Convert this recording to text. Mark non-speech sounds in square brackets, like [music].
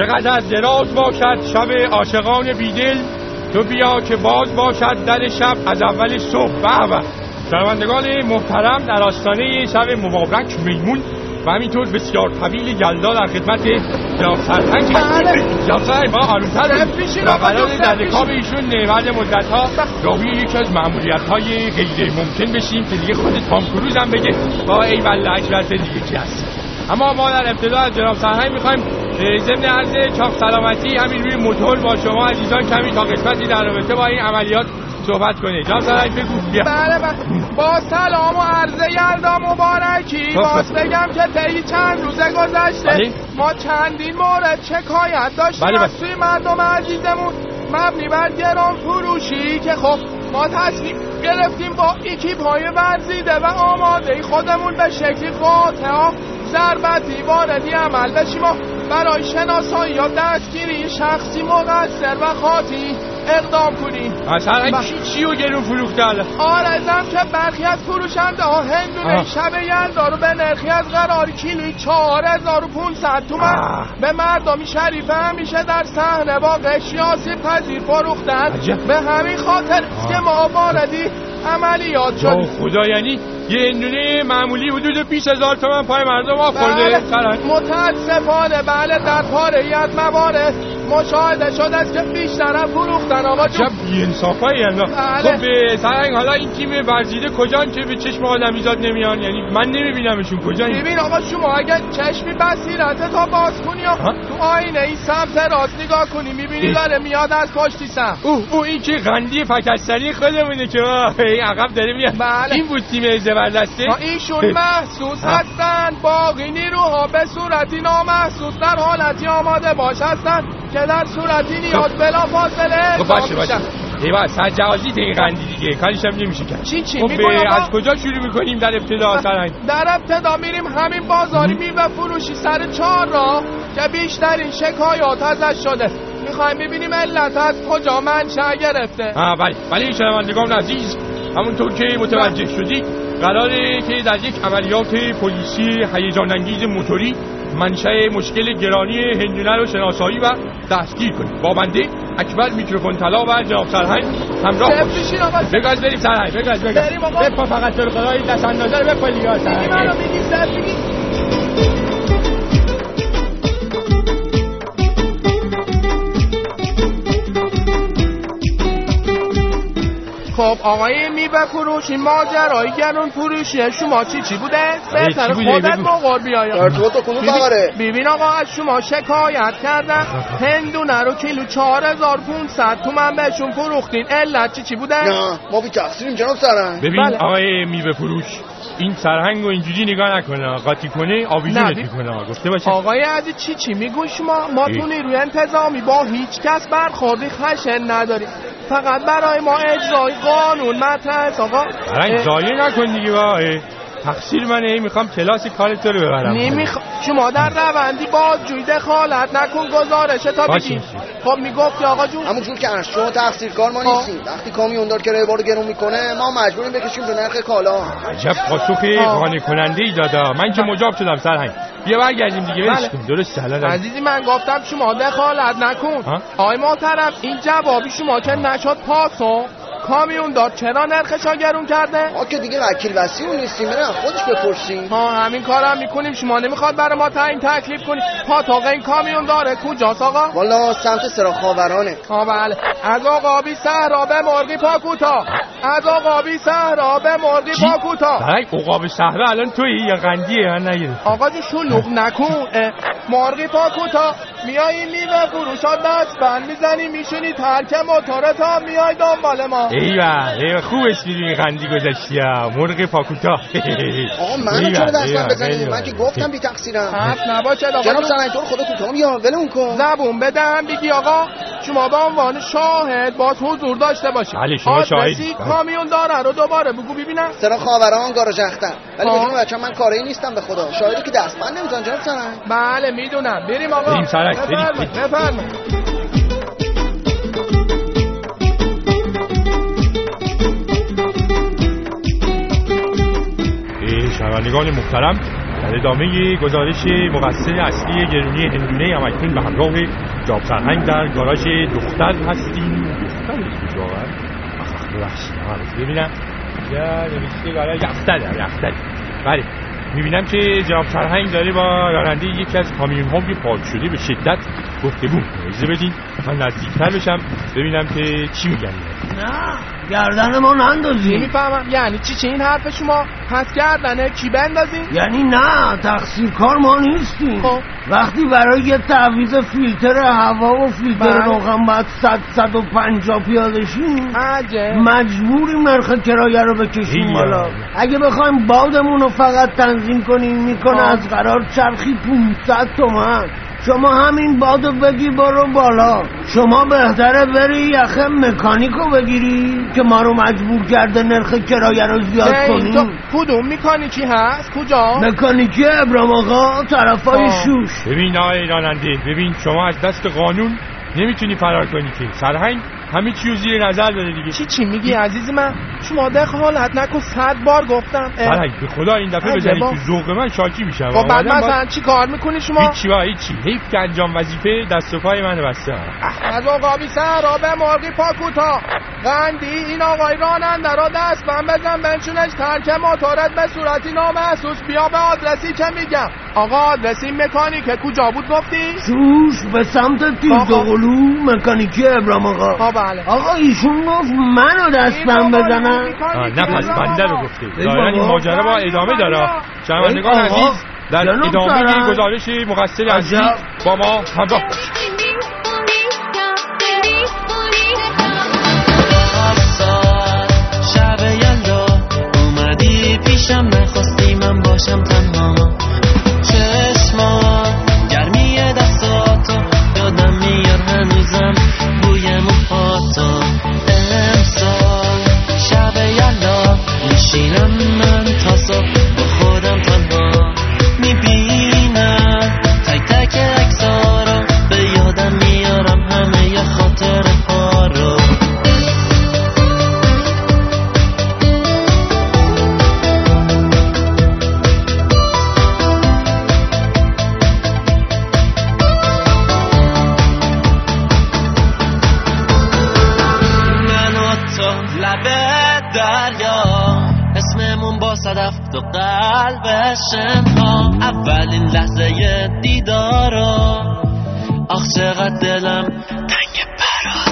چقدر دراز باشد شب عاشقان بیدل تو بیا که باز باشد در شب از اول صبح. به به. شنوندگان محترم در آستانه شب مبارک میمون و همینطور بسیار طویل یلدا در خدمت جناب سرهنگ جناب سرهنگ ما آرومتر و قرار در رکاب ایشون بعد مدت ها راوی یکی از معمولیت های غیر ممکن بشیم که دیگه خود تام کروز هم بگه. با ای والله اکبر دیگه کی هست؟ اما ما در ابتدا از جناب سرهنگ می‌خوایم ضمن عرض چاق سلامتی همین روی موتور با شما عزیزان کمی تا قسمتی در رابطه با این عملیات صحبت کنید. جناب سرهنگ بگو بیا بله بله. با سلام و عرض یلدا مبارکی. باز بگم که طی چند روزه گذشته بله. ما چندین مورد شکایت داشتیم. بله، بله. از سوی مردم عزیزمون مبنی بر گران فروشی که خب ما تصمیم گرفتیم با اکیپ های ورزیده و آماده خودمون به شکلی قاطع ضربتی واردی عمل بشیم و برای شناسایی یا دستگیری شخصی مقصر و خاطی اقدام کنیم اصلا چی و گرون فروخته الان آرزم که برخی از فروشنده ها هندونه. شب یلدا رو به نرخی از قرار کیلویی 4500 تومن. به مردمی شریف همیشه در صحنه با قشیاسی پذیر فروختن. به همین خاطر که ما واردی عملیات یا شدیم خدا یعنی یه هندونه معمولی حدود 20 هزار تومن پای مردم آخورده بله. متاسفانه بله در پاره از موارد مشاهده شده است که بیشتر هم فروختن آقا جون انداز بله. خب به سرهنگ حالا این تیم ورزیده کجان که به چشم آدمیزاد نمیان یعنی من نمیبینمشون کجان ببین آقا شما اگر چشمی بصیرت تا باز کنی؟ تو آینه این سمت راست نگاه کنی می‌بینی. داره میاد از پشتی سم اوه اوه این که غندی فکستری خودمونه که این عقب داره میاد بله. این بود تیم زبردسته ایشون محسوس. هستن باقی نیروها به صورتی نامحسوس در حالتی آماده باش هستن که در صورتی نیاز بلا فاصله. خب باشه اعزام باشه. ایوه سرجوازی غندی دیگه. کارش هم نمیشه کرد. چی چی؟ خب؟ از کجا شروع می‌کنیم در ابتدا؟ سرهنگ در ابتدا میریم همین بازاری میوه فروشی سر چهار را که بیشترین شکایات ازش شده. می‌خوایم ببینیم علت از کجا منشأ گرفته. آه بله. بله شنوندگان عزیز همونطور که متوجه شدید قراره که در یک عملیات پلیسی هیجان انگیز موتوری منشأ مشکل گرانی هندونه رو شناسایی و دستگیر کنیم با بنده اکبر میکروفون طلا و جناب سرهنگ همراه باشید. بشین آقا. بگو از بریم سرهنگ بگو از بگو بریم آقا. بپا فقط تو رو خدای دست اندازه رو بپا دیگه سرهنگ. خب آقای میوه فروش این ماجرای گرون فروشی شما چی چی بوده؟ بهتر چی بوده؟ خودت بگو. مقار بیایم ارتباط با کدوم خبره ببین آقا از شما شکایت کردن [laughs] هندونه رو کیلو 4500 تومن بهشون فروختین علت چی چی بوده؟ نه ما بی تقصیریم جناب سرنگ ببین بله. آقای میوه فروش این سرهنگ رو اینجوری نگاه نکنه. قاطی کنه آویزونت می‌کنه. گفته باشه. آقای عزیز چی چی میگو شما؟ ما. تو نیروی انتظامی با هیچ کس برخوردی خشن نداریم. فقط برای ما اجرای قانون مطرح است آقا. اه، زایه نکن دیگه با. تقصیر منه می‌خوام کلاس کار تو رو ببرم نمیخ... شما در روندی بازجویی دخالت نکن گزارش تا. بگی خب می‌گفتی آقا جون همون جور که شما تقصیر کار ما آه. نیستیم وقتی کامیوندار کرایه بارو گرون می‌کنه ما مجبوریم بکشیم به نرخ کالا عجب پاسخ آه. قانع کننده ای دادا من که مجاب شدم سرهنگ بیا برگردیم دیگه بله. ولش کن درست الان عزیزی من گفتم شما دخالت نکن؟ آقای محترم این جوابی شما که نشد پاسخ کامیون داد چرا نرخشا گرون کرده؟ ما که دیگه وکیل وسیع نیستیم برن خودش بپرسیم. ها همین کارم می‌کنیم. شما نمی‌خواد برای ما تعیین تکلیف کنی. پاتاق این کامیون داره. کجاست آقا؟ والا سمت سراخاورانه ها بله. از آقابی صحرا به مرغی پاکوتا. از آقابی صحرا به مرغی چی؟ پاکوتا. سرهنگ عقاب صحرا الان توی یا قندیه من نگیره آقا جو شلوغ نکن. مرغی پاکوتا. میایی میوه فروشا دست بند می‌زنی میشونی ترک موتورتا میای دنبال ما ایوه ایوه خوب اسمیری این قندی گذشتی ها. مرغ پاکوتا آقا منو چرا دستم ایوه، بزنید ایوه. من که گفتم بی تقصیرم حرف نباشه آقا جناب جو. سرنگ تو خدا کوتاه بیا ولمون کن زبون بدم بگی آقا شما به عنوان شاهد باز حضور داشته باشی بله، شما شاهدی. کامیون داره رو دوباره بگو ببینم. سراخاوران گاراژ اختر ولی آه. بدون بچه من کاری نیستم به خدا. شاهدی که دستبند نمیزن جناب سرنگ بله می‌دونم. بریم آقا. بریم سرک، بریم، بفرمایید، شنوندگان محترم در ادامه گزارش مقصر اصلی گرونی هندونه هم اکنون به همراه جاب سرهنگ در گاراژ دختر هستیم. دختر واقعا ببخشید ببینم یا نوشته گاراژ یختر یختر بله می‌بینم که جناب سرهنگ داره با راننده یکی از کامیون ها پارک شده به شدت گفتگو اجازه بدین من نزدیکتر بشم ببینم که چی میگن. نه. گردن ما نندازی. نمی‌فهمم یعنی چی چه این حرف شما؟ پس گردنه. کی بندازین یعنی نه تقصیر کار ما نیستیم. خب. وقتی برای یه تعویض فیلتر هوا و فیلتر بله. روغن باید صد صد و پنجاه پیاده شیم عجب مجبوریم نرخ کرایه رو بکشیم. بالا. اگه بخوایم بادمون رو فقط تنظیم کنیم می‌کنه آه. از قرار چرخی 500 تومن. شما همین بادو بگی برو بالا. شما بهتره بری یخه مکانیکو بگیری که ما رو مجبور کرده نرخ کرایه رو زیاد کنیم تو کدوم میکانیکی هست؟ کجا؟ مکانیکی ابرام آقا طرفای. شوش. ببین آقای راننده ببین شما از دست قانون نمی‌تونی فرار کنی که. سرهنگ همه چی رو زیر نظر داره دیگه. چی چی میگی عزیز من؟ شما دخالت نکن صد بار گفتم. سرهنگ به خدا این دفعه عجبا. بزنی تو ذوق من شاکی میشم. خب بعد مثلا چی کار می‌کنی شما؟ هیچی با هیچی. حیف که انجام وظیفه دست و پای من بسته. از آقابی سر به مرغی پاکوتا قندی این آقای راننده را دست من بزن بنشونش ترک موتورت به صورتی نامحسوس. بیا به آدرسی که میگم. آقا آدرسی مکانیک. کجا بود گفتی؟ شوش به سمت تیزدقلو مکانیکی ابرام آقا. ها بله. آقا ایشون گفت منو دستم بزنن. آه، نه پس بنده رو گفته ای ظاهرا این. ماجرا با ادامه داره شنوندگان. عزیز در ادامه سرهنگ. گزارش مقصر عزیز. با ما همراه شب یلدا اومدی پیشم نخواستی من باشم تنها. قلب شنها اولین لحظه دیدارا آخ چقدر دلم تنگ برات